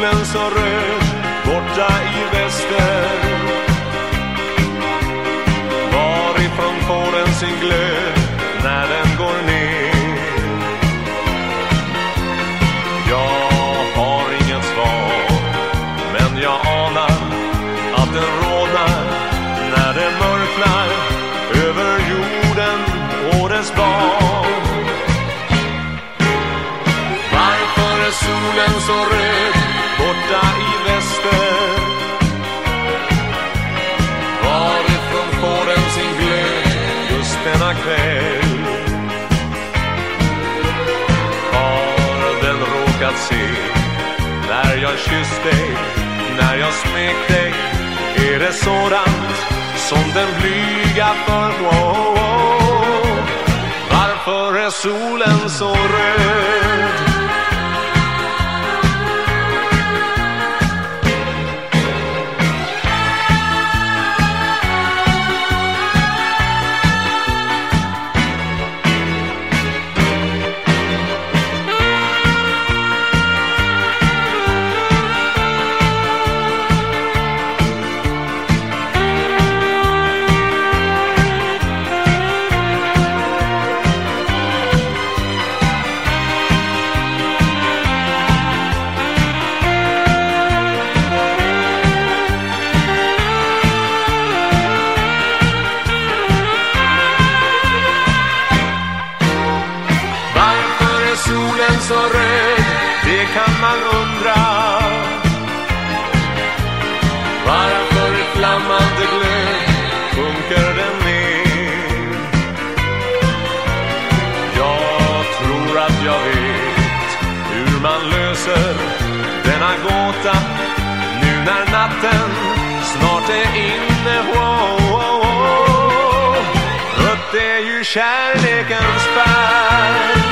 solen som rörs borta i väster. Varifrån får den sin glöd när den går ner? Jag har inget svar men jag anar att den rådnar när det mörknar över jorden och dess barn. Solen så röd? Denna kväll? Har den råkat se när jag kysst dig, när jag smekt dig Är det sådant som den blyga för. Varför är solen så röd? Solen så röd? Det kan man undra. Varför flammande glöd sjunker den ner? Jag tror att jag vet hur man löser denna gåta nu när natten snart är inne. Wow, wow, wow. Rött är ju kärlekens färg